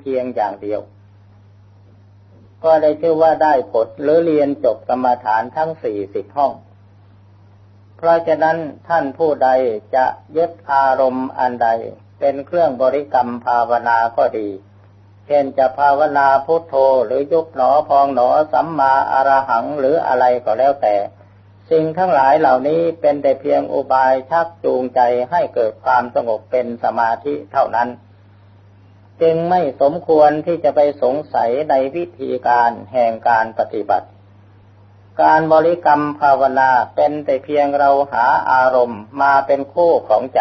เพียงอย่างเดียว ก็ได้ชื่อว่าได้ผลหรือเรียนจบกรรมฐานทั้งสี่สิบห้อง เพราะฉะนั้นท่านผู้ใดจะยึดอารมณ์อันใด เป็นเครื่องบริกรรมภาวนาก็ดี เช่นจะภาวนาพุทโธหรือยุบหนอพองหนอสัมมาอารหังหรืออะไรก็แล้วแต่สิ่งทั้งหลายเหล่านี้เป็นแต่เพียงอุบายชักจูงใจให้เกิดความสงบเป็นสมาธิเท่านั้น จึงไม่สมควรที่จะไปสงสัยในวิธีการแห่งการปฏิบัติ การบริกรรมภาวนาเป็นแต่เพียงเราหาอารมณ์มาเป็นคู่ของใจ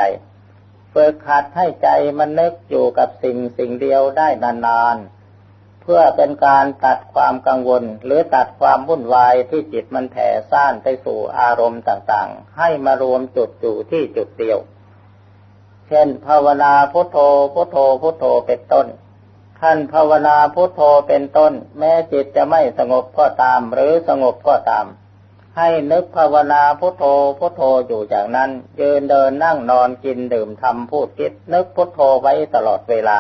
ฝึกหัดให้ใจมันนึกอยู่กับสิ่งสิ่งเดียวได้นานๆ เพื่อเป็นการตัดความกังวล หรือตัดความวุ่นวายที่จิตมันแผ่ซ่านไปสู่อารมณ์ต่างๆ ให้มารวมจุดอยู่ที่จุดเดียว เช่นภาวนาพุทโธพุทโธพุทโธเป็นต้น ท่านภาวนาพุทโธเป็นต้น แม้จิตจะไม่สงบก็ตาม หรือสงบก็ตาม ให้นึกภาวนาพุทโธพุทโธอยู่อย่างนั้นยืนเดินนั่งนอนกินดื่มทำพูดคิด นึกพุทโธไว้ตลอดเวลา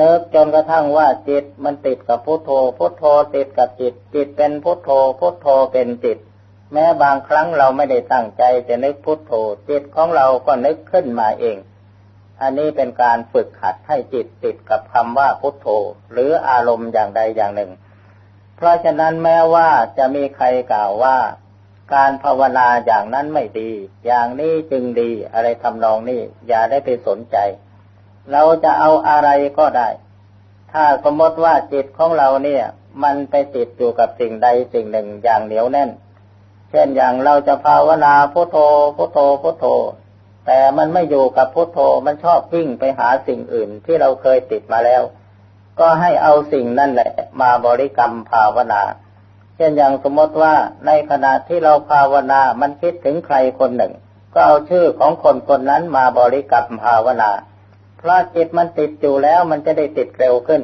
นึกจนกระทั่งว่าจิตมันติดกับพุทโธ พุทโธติดกับจิต จิตเป็นพุทโธ พุทโธเป็นจิต แม้บางครั้งเราไม่ได้ตั้งใจจะนึกพุทโธ จิตของเราก็นึกขึ้นมาเอง อันนี้เป็นการฝึกหัดให้จิตติดกับคำว่าพุทโธ หรืออารมณ์อย่างใดอย่างหนึ่ง เพราะฉะนั้นแม้ว่าจะมีใครกล่าวว่า การภาวนาอย่างนั้นไม่ดี อย่างนี้จึงดีอะไรทำนองนี้อย่าได้ไปสนใจ เราจะเอาอะไรก็ได้ ถ้าสมมติว่าจิตของเราเนี่ย มันไปติดอยู่กับสิ่งใดสิ่งหนึ่งอย่างเหนียวแน่น เช่นอย่างเราจะภาวนาพุทโธพุทโธพุทโธ แต่มันไม่อยู่กับพุทโธมันชอบวิ่งไปหาสิ่งอื่นที่เราเคยติดมาแล้ว ก็ให้เอาสิ่งนั่นแหละ มาบริกรรมภาวนา เช่นอย่างสมมติว่าในขณะที่เราภาวนา มันคิดถึงใครคนหนึ่ง ก็เอาชื่อของคนคนนั้นมาบริกรรมภาวนา เพราะจิตมันติดอยู่แล้วมันจะได้ติดเร็วขึ้น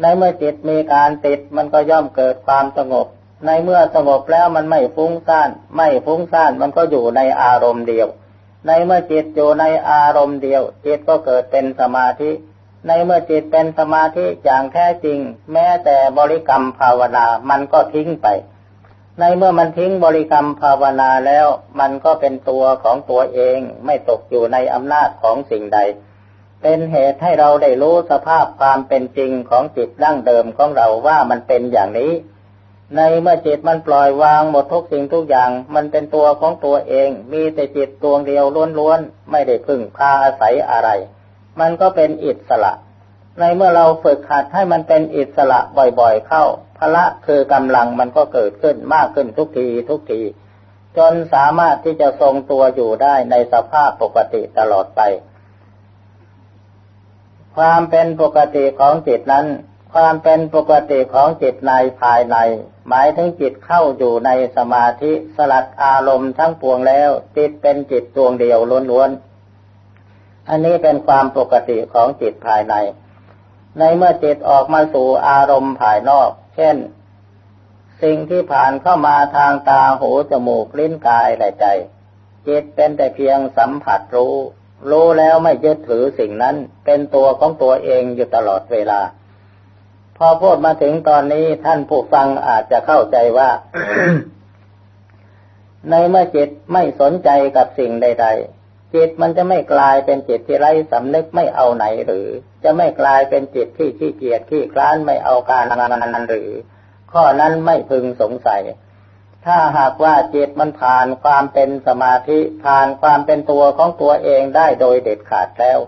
ในเมื่อจิตมีการติดมันก็ย่อมเกิดความสงบ ในเมื่อสงบแล้วมันไม่ฟุ้งซ่าน ไม่ฟุ้งซ่านมันก็อยู่ในอารมณ์เดียว ในเมื่อจิตอยู่ในอารมณ์เดียว จิตก็เกิดเป็นสมาธิ ในเมื่อจิตเป็นสมาธิอย่างแท้จริง แม้แต่บริกรรมภาวนามันก็ทิ้งไป ในเมื่อมันทิ้งบริกรรมภาวนาแล้ว มันก็เป็นตัวของตัวเองไม่ตกอยู่ในอำนาจของสิ่งใด เป็นเหตุให้เราได้รู้สภาพความเป็นจริงของจิตดั้งเดิมของเราว่ามันเป็นอย่างนี้ ในเมื่อจิตมันปล่อยวางหมดทุกสิ่งทุกอย่าง มันเป็นตัวของตัวเอง มีแต่จิตดวงเดียวล้วนๆ ไม่ได้พึ่งพาอาศัยอะไร มันก็เป็นอิสระ ในเมื่อเราฝึกหัดให้มันเป็นอิสระบ่อยๆเข้า พละคือกำลังมันก็เกิดขึ้นมากขึ้นทุกทีทุกที จนสามารถที่จะทรงตัวอยู่ได้ในสภาพปกติตลอดไป ความเป็นปกติของจิตนั้น ความเป็นปกติของจิตในภายใน หมายถึงจิตเข้าอยู่ในสมาธิสลัดอารมณ์ทั้งปวงแล้ว จิตเป็นจิตดวงเดียวล้วนๆ อันนี้เป็นความปกติของจิตภายใน ในเมื่อจิตออกมาสู่อารมณ์ภายนอก เช่น สิ่งที่ผ่านเข้ามาทางตาหูจมูกลิ้นกายและใจ จิตเป็นแต่เพียงสัมผัสรู้ รู้แล้วไม่ยึดถือสิ่งนั้นเป็นตัวของตัวเองอยู่ตลอดเวลา พอพูดมาถึงตอนนี้ท่านผู้ฟังอาจจะเข้าใจว่า ในเมื่อจิตไม่สนใจกับสิ่งใด ๆ จิตมันจะไม่กลายเป็นจิตที่ไร้สำนึกไม่เอาไหนหรือ จะไม่กลายเป็นจิตที่ขี้เกียจขี้คลานไม่เอาการงานหรือ ข้อนั้นไม่พึงสงสัย ถ้าหากว่าจิตมันผ่านความเป็นสมาธิผ่านความเป็นตัวของตัวเองได้โดยเด็ดขาดแล้ว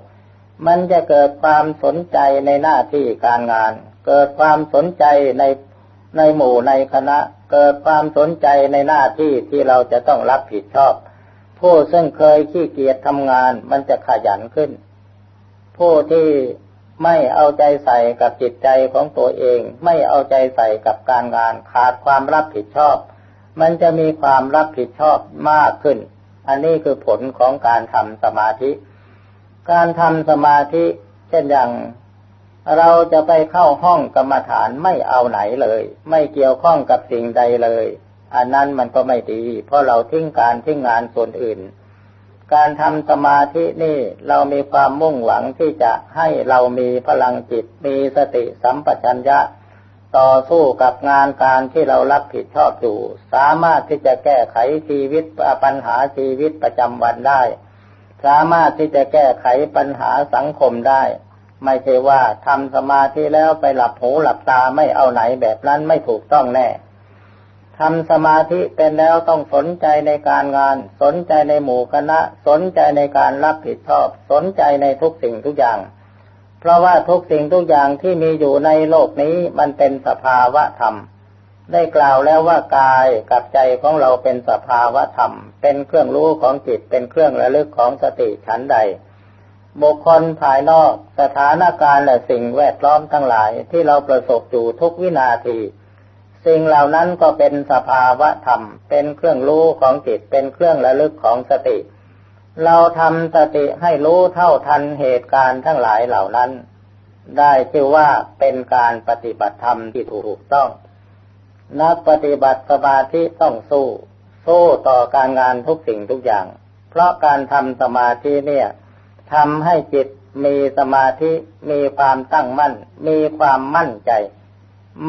มันจะเกิดความสนใจในหน้าที่การงาน เกิดความสนใจในในหมู่ในคณะ เกิดความสนใจในหน้าที่ที่เราจะต้องรับผิดชอบ ผู้ซึ่งเคยขี้เกียจทำงานมันจะขยันขึ้น ผู้ที่ไม่เอาใจใส่กับจิตใจของตัวเอง ไม่เอาใจใส่กับการงานขาดความรับผิดชอบ มันจะมีความรับผิดชอบมากขึ้น อันนี้คือผลของการทำสมาธิ การทำสมาธิ เช่นอย่าง เราจะไปเข้าห้องกรรมฐานไม่เอาไหนเลย ไม่เกี่ยวข้องกับสิ่งใดเลย อันนั้นมันก็ไม่ดี เพราะเราทิ้งการทิ้งงานส่วนอื่น การทำสมาธินี่เรามีความมุ่งหวังที่จะให้เรามีพลังจิต มีสติสัมปชัญญะ ต่อสู้กับงานการที่เรารับผิดชอบอยู่ สามารถที่จะแก้ไขชีวิตปัญหาชีวิตประจำวันได้ สามารถที่จะแก้ไขปัญหาสังคมได้ ไม่ใช่ว่าทำสมาธิแล้วไปหลับหูหลับตาไม่เอาไหนแบบนั้นไม่ถูกต้องแน่ทำสมาธิเป็นแล้วต้องสนใจในการงาน สนใจในหมู่คณะ สนใจในการรับผิดชอบ สนใจในทุกสิ่งทุกอย่าง เพราะว่าทุกสิ่งทุกอย่างที่มีอยู่ในโลกนี้มันเป็นสภาวะธรรม ได้กล่าวแล้วว่ากายกับใจของเราเป็นสภาวะธรรม เป็นเครื่องรู้ของจิตเป็นเครื่องระลึกของสติฉันใด บุคคลภายนอก สถานการณ์และสิ่งแวดล้อมทั้งหลายที่เราประสบอยู่ทุกวินาที สิ่งเหล่านั้นก็เป็นสภาวะธรรม เป็นเครื่องรู้ของจิต เป็นเครื่องระลึกของสติ เราทำสติให้รู้เท่าทันเหตุการณ์ทั้งหลายเหล่านั้น ได้ชื่อว่าเป็นการปฏิบัติธรรมที่ถูกต้อง นักปฏิบัติสมาธิต้องสู้ สู้ต่อการงานทุกสิ่งทุกอย่าง เพราะการทำสมาธิเนี่ย ทำให้จิตมีสมาธิ มีความตั้งมั่น มีความมั่นใจ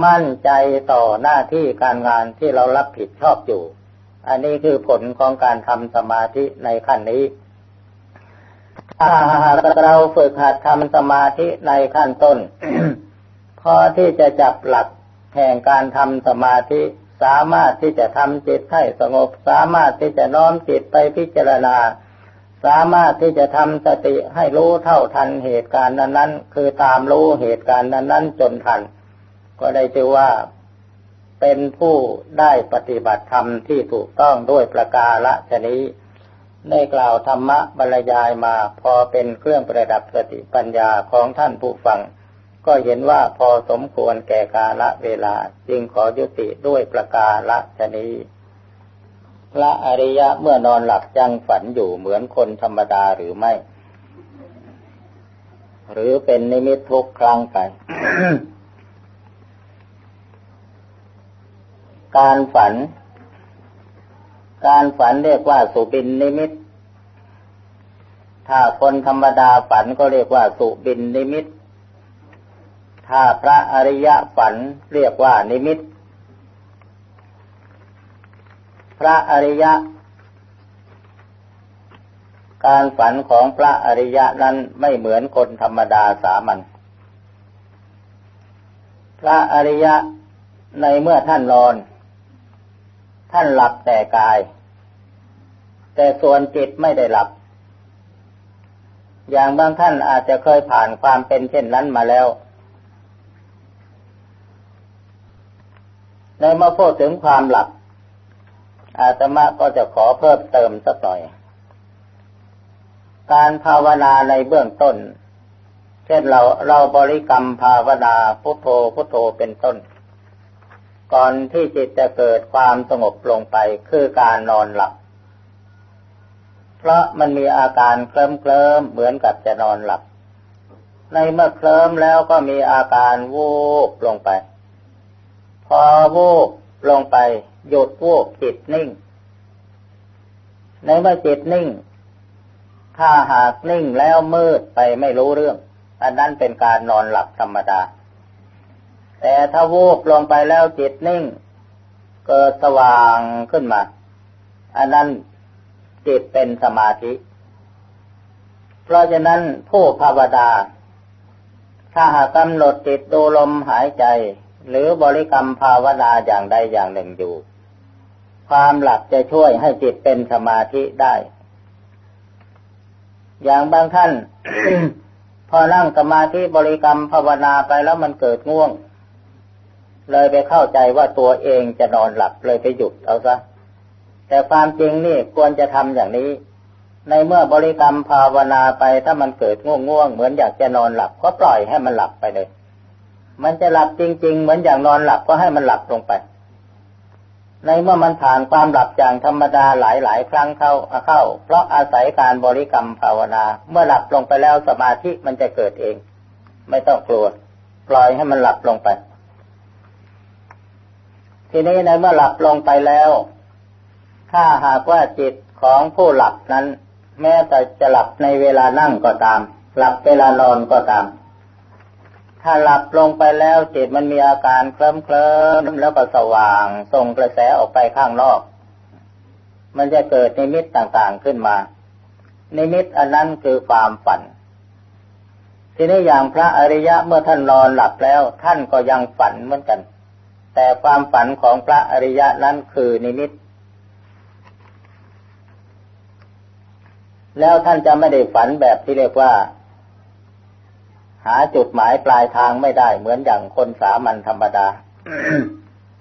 มั่นใจต่อหน้าที่การงานที่เรารับผิดชอบอยู่ อันนี้คือผลของการทำสมาธิในขั้นนี้ถ้าหากเราฝึกหัดทำสมาธิในขั้นต้น พอที่จะจับหลักแห่งการทำสมาธิสามารถที่จะทำจิตให้สงบ สามารถที่จะน้อมจิตไปพิจารณา สามารถที่จะทำสติให้รู้เท่าทันเหตุการณ์นั้นๆ คือตามรู้เหตุการณ์นั้นๆจนทัน ก็ได้ชื่อว่าเป็นผู้ได้ปฏิบัติธรรมที่ถูกต้องด้วยประกาละชนี้ได้กล่าวธรรมะบรรยายมาพอเป็นเครื่องประดับสติปัญญาของท่านผู้ฟัง ก็เห็นว่าพอสมควรแก่กาละเวลา จึงขอยุติด้วยประกาละชนี้ ระอริยะเมื่อนอนหลับจังฝันอยู่เหมือนคนธรรมดาหรือไม่ หรือเป็นนิมิตทุกครั้งไป การฝัน การฝันเรียกว่าสุบินนิมิต ถ้าคนธรรมดาฝันก็เรียกว่าสุบินนิมิต ถ้าพระอริยะฝันเรียกว่านิมิต พระอริยะ การฝันของพระอริยะนั้นไม่เหมือนคนธรรมดาสามัญพระอริยะในเมื่อท่านนอน ท่านหลับแต่กาย แต่ส่วนจิตไม่ได้หลับ อย่างบางท่านอาจจะเคยผ่านความเป็นเช่นนั้นมาแล้วในเมื่อพูดถึงความหลับ อาตมาก็จะขอเพิ่มเติมสักหน่อย การภาวนาในเบื้องต้น เช่นเราเราบริกรรมภาวนาพุทโธพุทโธเป็นต้น ก่อนที่จิตจะเกิดความสงบลงไปคือการนอนหลับ เพราะมันมีอาการเคลิ้มเคลิมเหมือนกับจะนอนหลับ ในเมื่อเคลิ้มแล้วก็มีอาการวูบลงไป พอวูบลงไป หยุดวูบจิตนิ่ง ในเมื่อจิตนิ่ง ถ้าหากนิ่งแล้วมืดไปไม่รู้เรื่อง อันนั้นเป็นการนอนหลับธรรมดา แต่ถ้าวูบลงไปแล้วจิตนิ่ง เกิดสว่างขึ้นมา อันนั้นจิตเป็นสมาธิ เพราะฉะนั้นผู้ภาวดาถ้าหากกำหนดจิตดูลมหายใจ หรือบริกรรมภาวนาอย่างใดอย่างหนึ่งอยู่ ความหลับจะช่วยให้จิตเป็นสมาธิได้ อย่างบางท่าน พอนั่งสมาธิบริกรรมภาวนาไปแล้วมันเกิดง่วง เลยไปเข้าใจว่าตัวเองจะนอนหลับเลยไปหยุดเอาซะแต่ความจริงนี่ควรจะทำอย่างนี้ในเมื่อบริกรรมภาวนาไปถ้ามันเกิดง่วงง่วงเหมือนอยากจะนอนหลับก็ปล่อยให้มันหลับไปเลย มันจะหลับจริง ๆ เหมือนอย่างนอนหลับก็ให้มันหลับลงไป ในเมื่อมันผ่านความหลับอย่างธรรมดาหลายๆครั้งเข้าเข้า เพราะอาศัยการบริกรรมภาวนา เมื่อหลับลงไปแล้วสมาธิมันจะเกิดเอง ไม่ต้องกลัว ปล่อยให้มันหลับลงไป ทีนี้ในเมื่อหลับลงไปแล้ว ถ้าหากว่าจิตของผู้หลับนั้น แม้แต่จะหลับในเวลานั่งก็ตาม หลับเวลานอนก็ตาม ถ้าหลับลงไปแล้วจิตมันมีอาการเคลิ้มเคลิ้มแล้วก็สว่างส่งกระแสออกไปข้างนอก มันจะเกิดนิมิตต่างๆขึ้นมา นิมิตอันนั้นคือความฝัน ทีนี้อย่างพระอริยะเมื่อท่านนอนหลับแล้ว ท่านก็ยังฝันเหมือนกัน แต่ความฝันของพระอริยะนั้นคือนิมิต แล้วท่านจะไม่ได้ฝันแบบที่เรียกว่า หาจุดหมายปลายทางไม่ได้เหมือนอย่างคนสามัญธรรมดา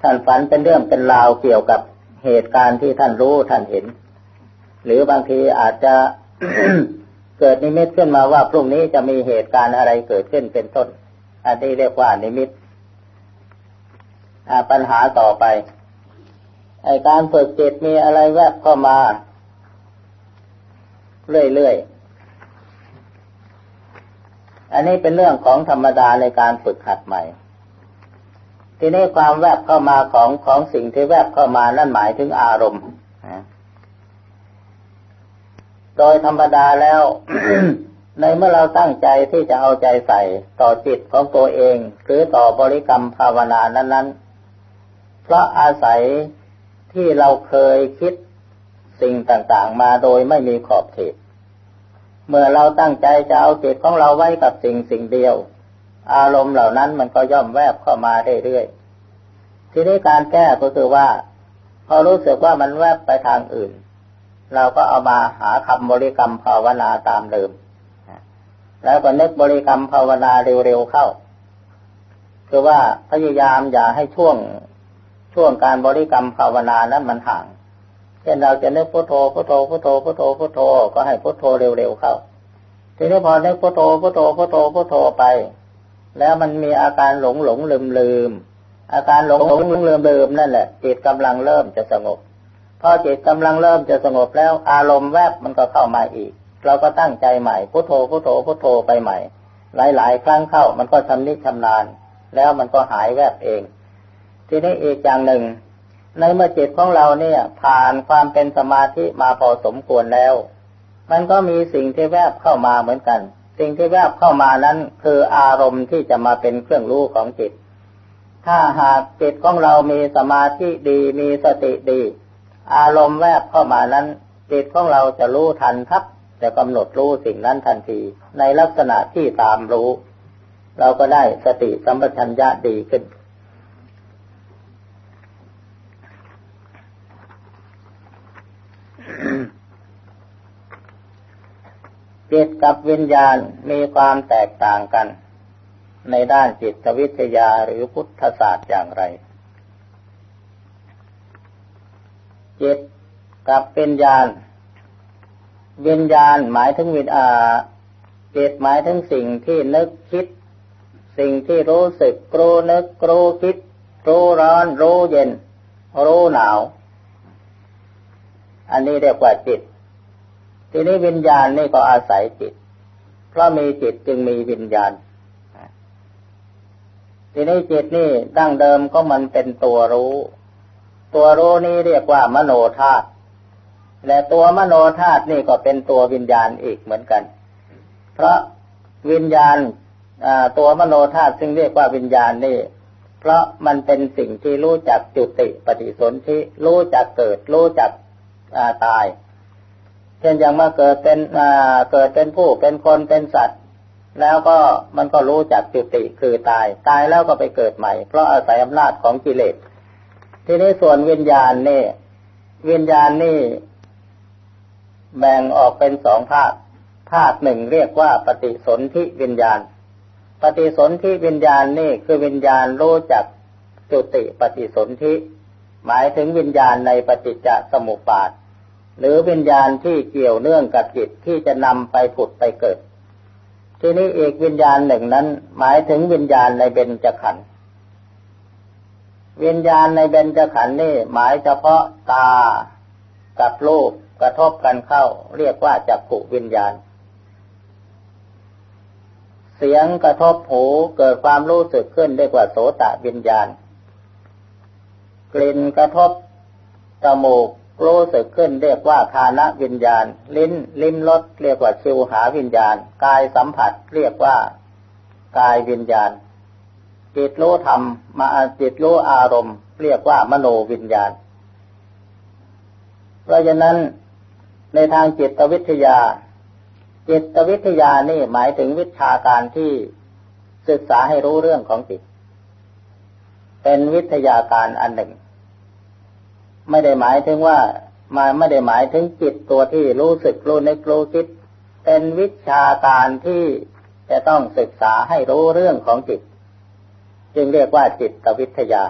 ท่านฝันเป็นเรื่องเป็นราวเกี่ยวกับเหตุการณ์ที่ท่านรู้ท่านเห็น หรือบางทีอาจจะเกิดนิมิตขึ้นมาว่าพรุ่งนี้จะมีเหตุการณ์อะไรเกิดขึ้นเป็นต้น อันนี้เรียกว่านิมิตปัญหาต่อไปไอการฝึกจิตมีอะไรแวบเข้ามา เรื่อยๆ อันนี้เป็นเรื่องของธรรมดาในการฝึกหัดใหม่ ทีนี้ความแวบเข้ามาของของสิ่งที่แวบเข้ามานั่นหมายถึงอารมณ์โดยธรรมดาแล้ว ในเมื่อเราตั้งใจที่จะเอาใจใส่ต่อจิตของตัวเอง หรือต่อบริกรรมภาวนานั้นๆ เพราะอาศัยที่เราเคยคิดสิ่งต่างๆ มาโดยไม่มีขอบเขต เมื่อเราตั้งใจจะเอาจิตของเราไว้กับสิ่งสิ่งเดียว อารมณ์เหล่านั้นมันก็ย่อมแวบเข้ามาเรื่อยๆทีนี้การแก้ก็คือว่า พอรู้สึกว่ามันแวบไปทางอื่น เราก็เอามาหาคำบริกรรมภาวนาตามเดิมแล้วก็นึกบริกรรมภาวนาเร็วๆเข้า คือว่าพยายามอย่าให้ช่วงช่วงการบริกรรมภาวนานั้นมันห่าง ช่นเราจะนึกพุทโธพุทโธพุทโธพุทโธพุทโธก็ให้พุทโธเร็วๆเข้า ทีนี้พอนึกพุทโธพุทโธพุทโธพุทโธไป แล้วมันมีอาการหลงหลงลืมลืม อาการหลงหลงลืมลืมนั่นแหละจิตกำลังเริ่มจะสงบ พอจิตกำลังเริ่มจะสงบแล้วอารมณ์แวบมันก็เข้ามาอีก เราก็ตั้งใจใหม่พุทโธพุทโธพุทโธไปใหม่ หลาย ๆ ครั้งเข้ามันก็ชำนิชำนาญ แล้วมันก็หายแวบเอง ทีนี้อีกอย่างหนึ่ง ในเมื่อจิตของเราเนี่ย ผ่านความเป็นสมาธิมาพอสมควรแล้ว มันก็มีสิ่งที่แวบเข้ามาเหมือนกัน สิ่งที่แวบเข้ามานั้นคืออารมณ์ที่จะมาเป็นเครื่องรู้ของจิต ถ้าหากจิตของเรามีสมาธิดีมีสติดี อารมณ์แวบเข้ามานั้นจิตของเราจะรู้ทันทับจะกำหนดรู้สิ่งนั้นทันที ในลักษณะที่ตามรู้ เราก็ได้สติสัมปชัญญะดีขึ้น จิตกับวิญญาณมีความแตกต่างกัน ในด้านจิตวิทยาหรือพุทธศาสตร์อย่างไร จิตกับวิญญาณ วิญญาณหมายถึงวิญญาจิตหมายถึงสิ่งที่นึกคิด สิ่งที่รู้สึกรู้นึกรู้คิด รู้ร้อนรู้เย็น รู้หนาว อันนี้เรียกว่าจิต ทีนี้วิญญาณนี่ก็อาศัยจิต เพราะมีจิตจึงมีวิญญาณทีนี้จิตนี่ดั้งเดิมก็มันเป็นตัวรู้ ตัวรู้นี่เรียกว่ามโนธาตุและตัวมโนธาตุนี่ก็เป็นตัววิญญาณอีกเหมือนกัน เพราะวิญญาณตัวมโนธาตุซึ่งเรียกว่าวิญญาณนี่ เพราะมันเป็นสิ่งที่รู้จักจุติปฏิสนธิรู้จักเกิด รู้จักตาย เช่นอย่างมาเกิดเป็นเกิดเป็นผู้เป็นคนเป็นสัตว์ แล้วก็มันก็รู้จักจุติคือตาย ตายแล้วก็ไปเกิดใหม่ เพราะอาศัยอำนาจของกิเลสทีนี้ส่วนวิญญาณนี่วิญญาณนี่แบ่งออกเป็นสองภาคภาคหนึ่งเรียกว่าปฏิสนธิวิญญาณ ปฏิสนธิวิญญาณนี่คือวิญญาณรู้จักจุติปฏิสนธิ หมายถึงวิญญาณในปฏิจจสมุปบาท หรือวิญญาณที่เกี่ยวเนื่องกับจิตที่จะนำไปผุดไปเกิด ที่นี้เอกวิญญาณหนึ่งนั้น หมายถึงวิญญาณในเบญจขันธ์วิญญาณในเบญจขันธ์นี่หมายเฉพาะตากับรูปกระทบกันเข้า เรียกว่าจักขุวิญญาณ เสียงกระทบหูเกิดความรู้สึกขึ้นเรียกว่าโสตะวิญญาณ กลิ่นกระทบจมูก รู้สึกขึ้นเรียกว่าคานะวิญญาณ ลิ้น ลิ้มรสเรียกว่าชิวหาวิญญาณ กายสัมผัสเรียกว่ากายวิญญาณ จิตรู้ธรรมมาจิตรู้อารมณ์ เรียกว่ามโนวิญญาณ เพราะฉะนั้นในทางจิตวิทยา จิตวิทยานี่หมายถึงวิชาการที่ศึกษาให้รู้เรื่องของจิต เป็นวิทยาการอันหนึ่ง ไม่ได้หมายถึงว่ามาไม่ได้หมายถึงจิตตัวที่รู้สึกรู้นึกรู้คิด เป็นวิชาการที่จะต้องศึกษาให้รู้เรื่องของจิต จึงเรียกว่าจิตวิทยา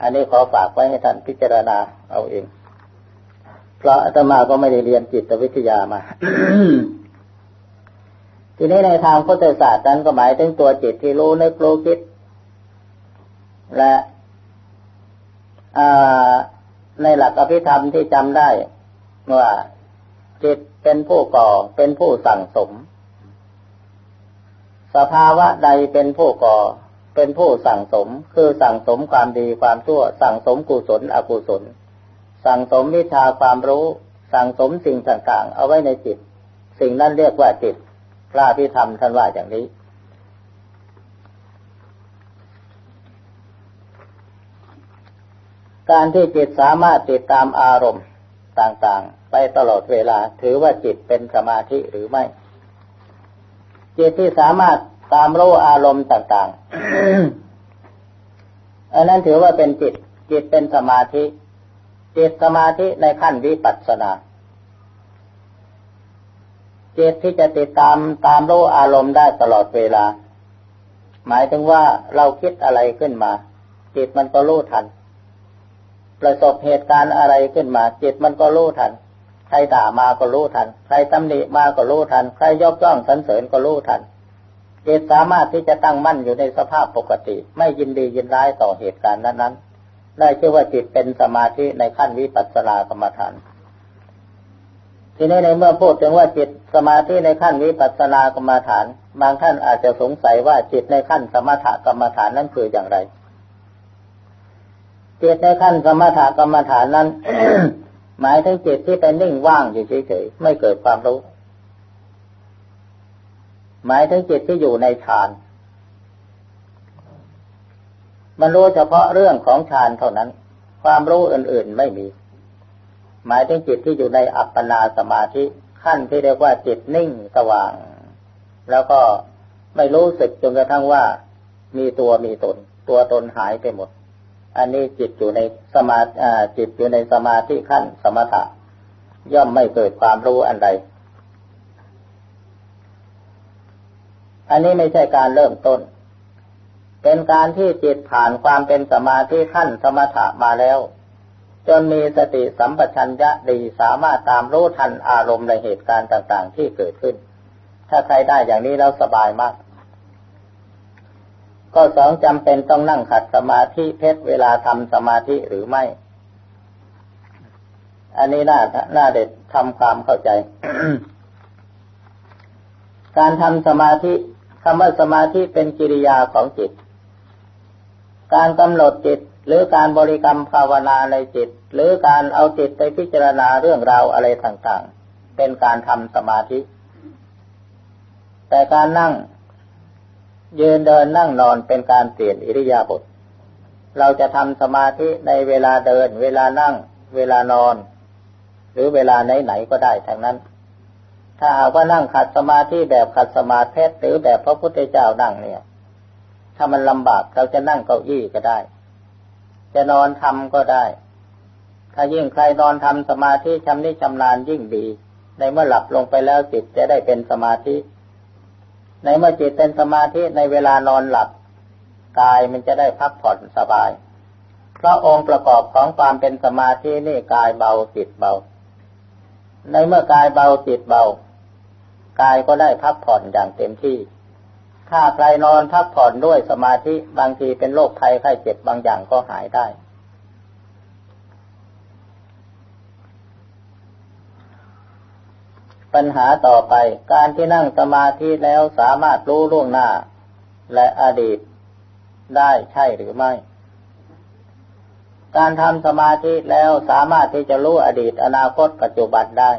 อันนี้ขอฝากไว้ให้ท่านพิจารณาเอาเอง เพราะอาตมาก็ไม่ได้เรียนจิตวิทยามา ทีนี้ในทางพุทธศาสตร์นั้นก็หมายถึงตัวจิตที่รู้นึกรู้คิด และ ในหลักอภิธรรมที่จำได้ว่าจิตเป็นผู้ก่อเป็นผู้สั่งสม สภาวะใดเป็นผู้ก่อ เป็นผู้สั่งสม คือสั่งสมความดีความชั่ว สั่งสมกุศลอกุศล สั่งสมวิชาความรู้ สั่งสมสิ่งต่างๆ เอาไว้ในจิต สิ่งนั้นเรียกว่าจิตพระพิธรรมท่านว่าอย่างนี้ การที่จิตสามารถติดตามอารมณ์ต่างๆ ไปตลอดเวลา ถือว่าจิตเป็นสมาธิหรือไม่ จิตที่สามารถตามรู้อารมณ์ต่างๆอันนั้นถือว่าเป็นจิต จิตเป็นสมาธิ จิตสมาธิในขั้นวิปัสสนา จิตที่จะติดตามตามรู้อารมณ์ได้ตลอดเวลา หมายถึงว่าเราคิดอะไรขึ้นมา จิตมันก็รู้ทัน ประสบเหตุการณ์อะไรขึ้นมา จิตมันก็รู้ทัน ใครด่ามาก็รู้ทัน ใครตำหนิมาก็รู้ทัน ใครยกย่องสรรเสริญก็รู้ทันจิตสามารถที่จะตั้งมั่นอยู่ในสภาพปกติ ไม่ยินดียินร้ายต่อเหตุการณ์นั้นๆได้ชื่อว่าจิตเป็นสมาธิในขั้นวิปัสสนากรรมฐานทีนี้ในเมื่อพูดถึงว่าจิตสมาธิในขั้นวิปัสสนากรรมฐาน บางท่านอาจจะสงสัยว่าจิตในขั้นสมถกรรมฐานนั้นคืออย่างไร จิตในขั้นสมถกรรมฐานนั้น หมายถึงจิตที่เป็นนิ่งว่างอยู่เฉยๆไม่เกิดความรู้ หมายถึงจิตที่อยู่ในฌาน มันรู้เฉพาะเรื่องของฌานเท่านั้น ความรู้อื่นๆไม่มี หมายถึงจิตที่อยู่ในอัปปนาสมาธิขั้นที่เรียกว่าจิตนิ่งสว่าง แล้วก็ไม่รู้สึกจนกระทั่งว่า มีตัวมีตน ตัวตนหายไปหมด อันนี้จิตอยู่ในสมาจิตอยู่ในสมาธิขั้นสมถะ ย่อมไม่เกิดความรู้อันใด อันนี้ไม่ใช่การเริ่มต้น เป็นการที่จิตผ่านความเป็นสมาธิขั้นสมถะมาแล้ว จนมีสติสัมปชัญญะดีสามารถตามรู้ทันอารมณ์ในเหตุการณ์ต่าง ๆ ที่เกิดขึ้น ถ้าใครได้อย่างนี้แล้วสบายมาก ก็สองจำเป็นต้องนั่งขัดสมาธิเพชรเวลาทำสมาธิหรือไม่ อันนี้น่าน่าเด็ดทำความเข้าใจ การทำสมาธิคำว่าสมาธิเป็นกิริยาของจิต การกำหนดจิตหรือการบริกรรมภาวนาในจิต หรือการเอาจิตไปพิจารณาเรื่องราวอะไรต่างๆ เป็นการทำสมาธิ แต่การนั่ง ยืนเดินนั่งนอนเป็นการเปลี่ยนอิริยาบถเราจะทำสมาธิในเวลาเดิน เวลานั่ง เวลานอน หรือเวลาไหนๆก็ได้ทั้งนั้น ถ้าหากว่านั่งขัดสมาธิแบบขัดสมาธิหรือแบบพระพุทธเจ้านั่งเนี่ย ถ้ามันลำบากเราจะนั่งเก้าอี้ก็ได้ จะนอนทำก็ได้ ถ้ายิ่งใครนอนทำสมาธิชำนิชำนาญยิ่งดี ในเมื่อหลับลงไปแล้วจิตจะได้เป็นสมาธิ ในเมื่อจิตเป็นสมาธิในเวลานอนหลับกายมันจะได้พักผ่อนสบาย เพราะองค์ประกอบของความเป็นสมาธินี่กายเบาจิตเบา ในเมื่อกายเบาจิตเบากายก็ได้พักผ่อนอย่างเต็มที่ ถ้าใครนอนพักผ่อนด้วยสมาธิบางทีเป็นโรคภัยไข้เจ็บบางอย่างก็หายได้ ปัญหาต่อไป การที่นั่งสมาธิแล้วสามารถรู้ล่วงหน้า และอดีตได้ใช่หรือไม่ การทำสมาธิแล้วสามารถที่จะรู้อดีตอนาคตปัจจุบันได้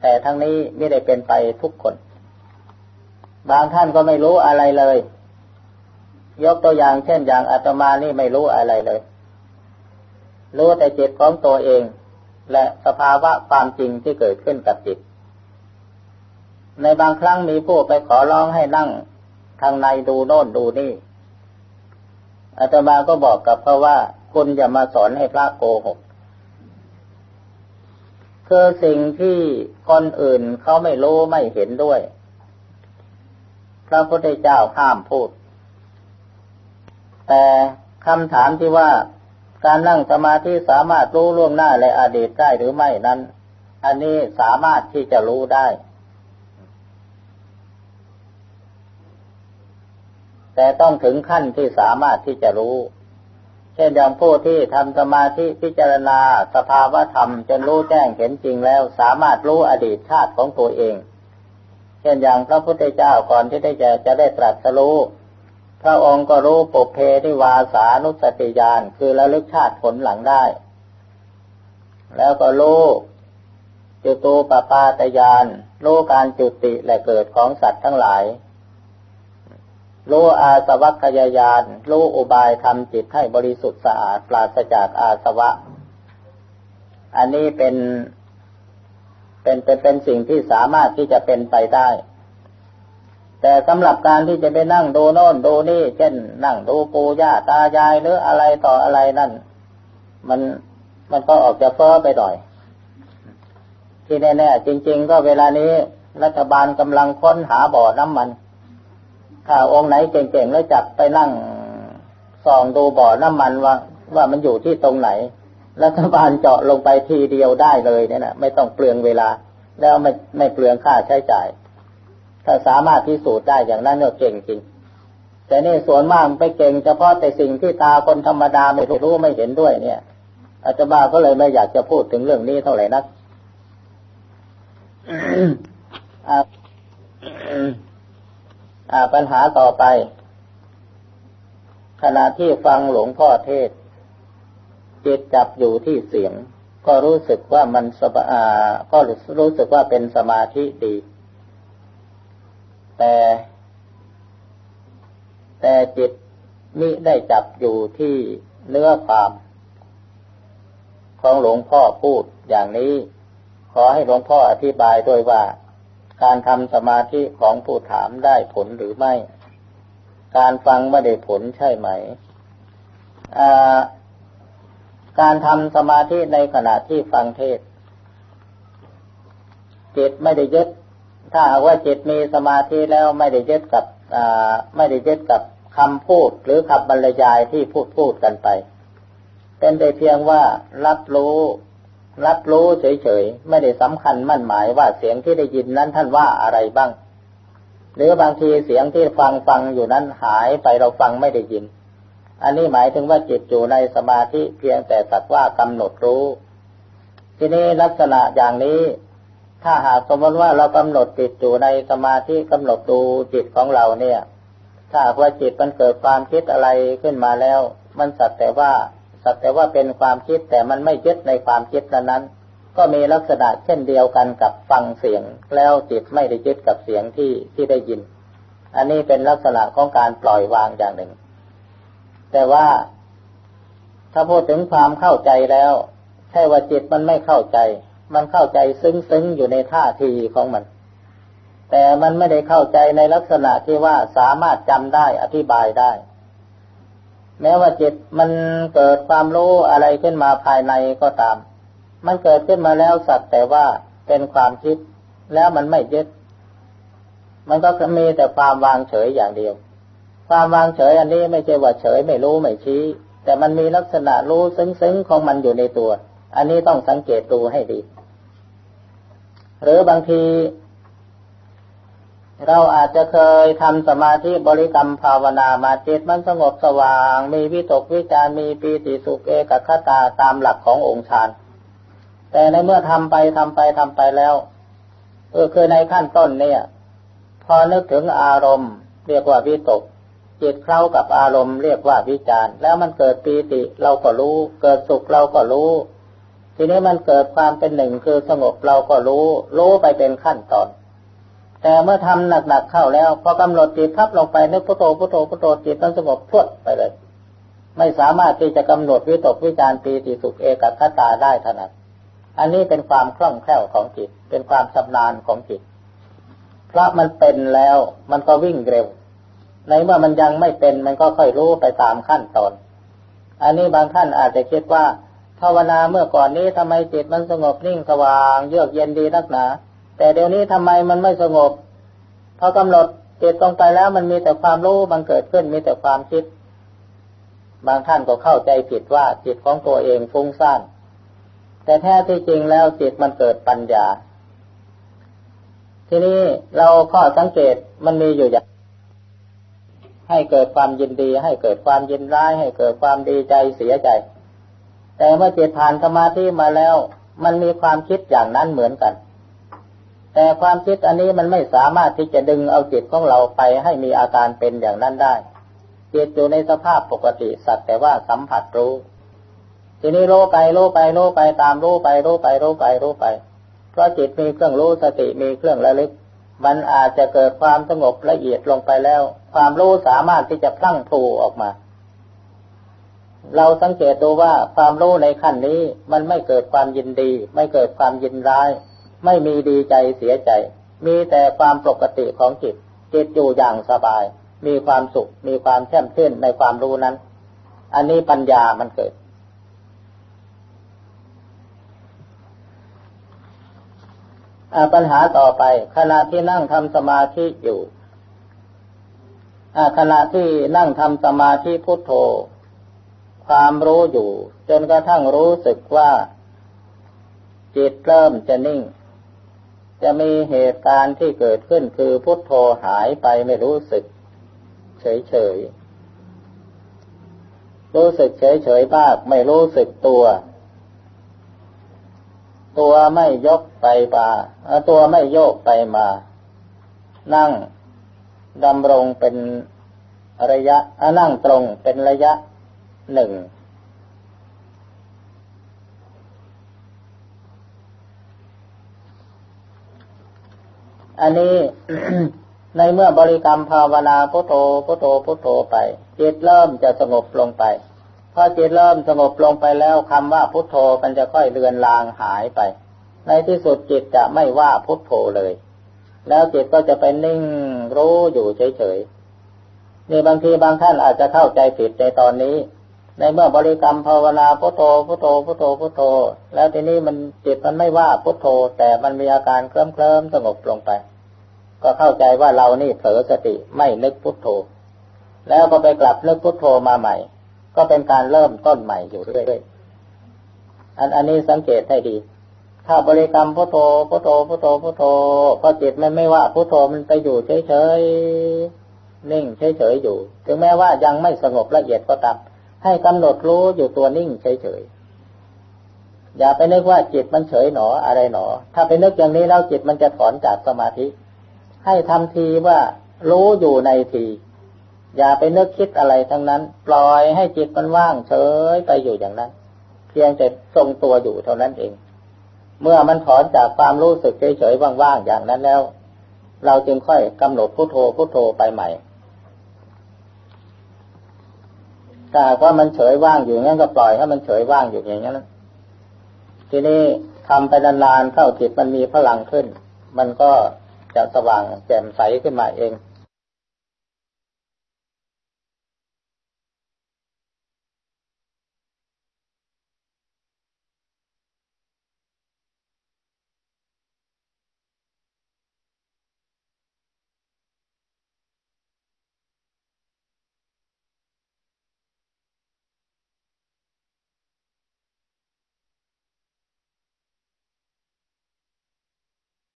แต่ทั้งนี้ไม่ได้เป็นไปทุกคน บางท่านก็ไม่รู้อะไรเลย ยกตัวอย่างเช่นอย่างอาตมานี่ไม่รู้อะไรเลย รู้แต่จิตของตัวเอง และสภาวะความจริงที่เกิดขึ้นกับจิต ในบางครั้งมีผู้ไปขอร้องให้นั่งทางในดูโน่นดูนี่อาตมาก็บอกกับเขาว่า คุณอย่ามาสอนให้พระโกหกคือสิ่งที่คนอื่นเขาไม่รู้ไม่เห็นด้วย พระพุทธเจ้าห้ามพูด แต่คำถามที่ว่าการนั่งสมาธิสามารถรู้ล่วงหน้าและอดีตได้หรือไม่นั้น อันนี้สามารถที่จะรู้ได้ แต่ต้องถึงขั้นที่สามารถที่จะรู้ เช่นอย่างผู้ที่ทำสมาธิพิจารณาสภาวะธรรมจนรู้แจ้งเห็นจริงแล้ว สามารถรู้อดีตชาติของตัวเอง เช่นอย่างพระพุทธเจ้าก่อนที่ได้จะจะได้ตรัสรู้พระองค์ก็รู้ปุเพนิวาสานุสติญาณคือระลึกชาติผลหลังได้ แล้วก็รู้จุตูปปาตญาณรู้การจุติและเกิดของสัตว์ทั้งหลาย รู้อาสวัคยายาน รู้อุบายทำจิตให้บริสุทธิ์สะอาดปราศจากอาสวะ อันนี้เป็นเป็นเป็นเป็นสิ่งที่สามารถที่จะเป็นไปได้ แต่สำหรับการที่จะไปนั่งดูโน่นดูนี่ เช่น นั่งดูปูย่าตายายหรืออะไรต่ออะไรนั่น มันมันก็ออกจะเฟ้อไปหน่อย ที่แน่ๆจริง ๆ ก็เวลานี้รัฐบาลกำลังค้นหาบ่อน้ำมัน ถ้าองค์ไหนเก่งๆแล้วจับไปนั่งส่องดูบ่อน้ำมันว่า ว่ามันอยู่ที่ตรงไหนรัฐบาลเจาะลงไปทีเดียวได้เลยเนี่ยนะไม่ต้องเปลืองเวลา แล้วไม่ไม่เปลืองค่าใช้จ่าย ถ้าสามารถพิสูจน์ได้อย่างนั้นเนี่ยเก่งจริง แต่นี่ส่วนมากไปเก่งเฉพาะแต่สิ่งที่ตาคนธรรมดาไม่รู้ไม่เห็นด้วยเนี่ยอาจารย์ก็เลยไม่อยากจะพูดถึงเรื่องนี้เท่าไหร่นัก ปัญหาต่อไป ขณะที่ฟังหลวงพ่อเทศ จิตจับอยู่ที่เสียง ก็รู้สึกว่ามันสบาก็รู้สึกว่าเป็นสมาธิดี แต่ แต่จิตมิได้จับอยู่ที่เนื้อความ ของหลวงพ่อพูดอย่างนี้ ขอให้หลวงพ่ออธิบายด้วยว่า การทำสมาธิของผู้ถามได้ผลหรือไม่ การฟังไม่ได้ผลใช่ไหม การทำสมาธิในขณะที่ฟังเทศจิตไม่ได้ยึด ถ้าหากว่าจิตมีสมาธิแล้วไม่ได้ยึดกับไม่ได้ยึดกับคำพูดหรือคำบรรยายที่พูดพูดกันไป เป็นแต่เพียงว่ารับรู้ รับรู้เฉยๆ ไม่ได้สำคัญมั่นหมายว่าเสียงที่ได้ยินนั้นท่านว่าอะไรบ้าง หรือบางทีเสียงที่ฟังฟังอยู่นั้นหายไปเราฟังไม่ได้ยิน อันนี้หมายถึงว่าจิตอยู่ในสมาธิเพียงแต่สักว่ากำหนดรู้ ทีนี้ลักษณะอย่างนี้ ถ้าหากสมมติว่าเรากำหนดจิตอยู่ในสมาธิกำหนดดูจิตของเราเนี่ย ถ้าว่าจิตมันเกิดความคิดอะไรขึ้นมาแล้ว มันสักแต่ว่า สักแต่ว่าเป็นความคิดแต่มันไม่ยึดในความคิดนั้นก็มีลักษณะเช่นเดียวกันกับฟังเสียง แล้วจิตไม่ได้ยึดกับเสียงที่ที่ได้ยิน อันนี้เป็นลักษณะของการปล่อยวางอย่างหนึ่ง แต่ว่าถ้าพูดถึงความเข้าใจแล้วใช่ว่าจิตมันไม่เข้าใจ มันเข้าใจซึ้งๆอยู่ในท่าทีของมัน แต่มันไม่ได้เข้าใจในลักษณะที่ว่าสามารถจำได้อธิบายได้ แม้ว่าจิตมันเกิดความรู้อะไรขึ้นมาภายในก็ตาม มันเกิดขึ้นมาแล้วสักแต่ว่าเป็นความคิด แล้วมันไม่ยึด มันก็มีแต่ความวางเฉยอย่างเดียว ความวางเฉยอันนี้ไม่ใช่ว่าเฉยไม่รู้ไม่ชี้ แต่มันมีลักษณะรู้ซึ้งๆของมันอยู่ในตัว อันนี้ต้องสังเกตดูให้ดี หรือบางที เราอาจจะเคยทำสมาธิบริกรรมภาวนามาจิตมันสงบสว่าง มีวิตกวิจารมีปีติสุขเอกคตาตามหลักขององค์ฌานแต่ในเมื่อทำไปทำไปทำไปแล้วเออคือในขั้นต้นเนี่ย พอนึกถึงอารมณ์ เรียกว่าวิตก จิตเข้ากับอารมณ์เรียกว่าวิจารแล้วมันเกิดปีติเราก็รู้ เกิดสุขเราก็รู้ ทีนี้มันเกิดความเป็นหนึ่งคือสงบเราก็รู้ รู้ไปเป็นขั้นตอน แต่เมื่อทำหนักๆเข้าแล้วพอกำหนดจิตพับลงไปนึกพุทโธพุทโธพุทโธจิตมันสงบพวดไปเลย ไม่สามารถที่จะกำหนดวิตกวิจารปีติสุขเอกคตาได้ถนัดอันนี้เป็นความคล่องแคล่วของจิต เป็นความชำนาญของจิตเพราะมันเป็นแล้วมันก็วิ่งเร็ว ในเมื่อมันยังไม่เป็นมันก็ค่อยรู้ไปตามขั้นตอน อันนี้บางท่านอาจจะคิดว่าภาวนาเมื่อก่อนนี้ทำไมจิตมันสงบนิ่งสว่าง เยือกเย็นดีนักหนา แต่เดี๋ยวนี้ทำไมมันไม่สงบพอกำหนดจิตตรงไปแล้วมันมีแต่ความรู้มันเกิดขึ้นมีแต่ความคิด บางท่านก็เข้าใจผิดว่าจิตของตัวเองฟุ้งซ่านแต่แท้ที่จริงแล้วจิตมันเกิดปัญญา ทีนี้เราข้อสังเกตมันมีอยู่อย่างให้เกิดความยินดี ให้เกิดความยินร้าย ให้เกิดความดีใจเสียใจ แต่เมื่อจิตผ่านสมาธิมาแล้ว มันมีความคิดอย่างนั้นเหมือนกัน แต่ความคิดอันนี้มันไม่สามารถที่จะดึงเอาจิตของเราไปให้มีอาการเป็นอย่างนั้นได้จิตอยู่ในสภาพปกติสัตว์แต่ว่าสัมผัสรู้ ทีนี้รู้ไปรู้ไปรู้ไปตามรู้ไปรู้ไปรู้ไปรู้ไป เพราะจิตมีเครื่องรู้สติมีเครื่องระลึก มันอาจจะเกิดความสงบละเอียดลงไปแล้ว ความรู้สามารถที่จะพลั่งพลูออกมา เราสังเกตดูว่าความรู้ในขั้นนี้มันไม่เกิดความยินดี ไม่เกิดความยินร้าย ไม่มีดีใจเสียใจ มีแต่ความปกติของจิตจิตอยู่อย่างสบาย มีความสุข มีความแช่มชื่นในความรู้นั้น อันนี้ปัญญามันเกิด ปัญหาต่อไป ขณะที่นั่งทำสมาธิอยู่ขณะที่นั่งทำสมาธิพุทโธ ความรู้อยู่ จนกระทั่งรู้สึกว่าจิตเริ่มจะนิ่ง จะมีเหตุการณ์ที่เกิดขึ้นคือพุทโธหายไปไม่รู้สึก เฉยเฉยรู้สึกเฉยเฉยบ้างไม่รู้สึกตัว ตัวไม่ยกไปมาตัวไม่โยกไปมา นั่งดำรงเป็นระยะนั่งตรงเป็นระยะหนึ่ง อันนี้ในเมื่อบริกรรมภาวนาพุทโธพุทโธพุทโธไป จิตเริ่มจะสงบลงไปพอจิตเริ่มสงบลงไปแล้วคำว่าพุทโธมันจะค่อยเลือนลางหายไป ในที่สุดจิตจะไม่ว่าพุทโธเลย แล้วจิตก็จะไปนิ่งรู้อยู่เฉยๆนี่บางทีบางท่านอาจจะเข้าใจผิดในตอนนี้ ในเมื่อบริกรรมภาวนาพุทโธพุทโธพุทโธพุทโธ แล้วทีนี้มันจิตมันไม่ว่าพุทโธ แต่มันมีอาการเคลิ้มเคลิ้มสงบลงไป ก็เข้าใจว่าเรานี่เผลอสติไม่นึกพุทโธ แล้วก็ไปกลับนึกพุทโธมาใหม่ ก็เป็นการเริ่มต้นใหม่อยู่เรื่อยๆอันอันนี้สังเกตให้ดี ถ้าบริกรรมพุทโธพุทโธพุทโธพุทโธพอจิตมันไม่ว่าพุทโธมันไปอยู่เฉยๆนิ่งเฉยๆอยู่ ถึงแม้ว่ายังไม่สงบละเอียดก็ตาม ให้กำหนดรู้อยู่ตัวนิ่งเฉยๆ อย่าไปนึกว่าจิตมันเฉยหนออะไรหนอ ถ้าไปนึกอย่างนี้แล้วจิตมันจะถอนจากสมาธิ ให้ทำทีว่ารู้อยู่ในที อย่าไปนึกคิดอะไรทั้งนั้น ปล่อยให้จิตมันว่างเฉยไปอยู่อย่างนั้น เพียงแต่ทรงตัวอยู่เท่านั้นเอง เมื่อมันถอนจากความรู้สึกเฉยๆว่างๆอย่างนั้นแล้ว เราจึงค่อยกำหนดพุโทโธพุโทโธไปใหม่ แต่ว่ามันเฉยว่างอยู่งั้นก็ปล่อยให้มันเฉยว่างอยู่อย่างนั้นทีนี้ทำไปนานๆเข้าจิตมันมีพลังขึ้น มันก็จะสว่างแจ่มใสขึ้นมาเอง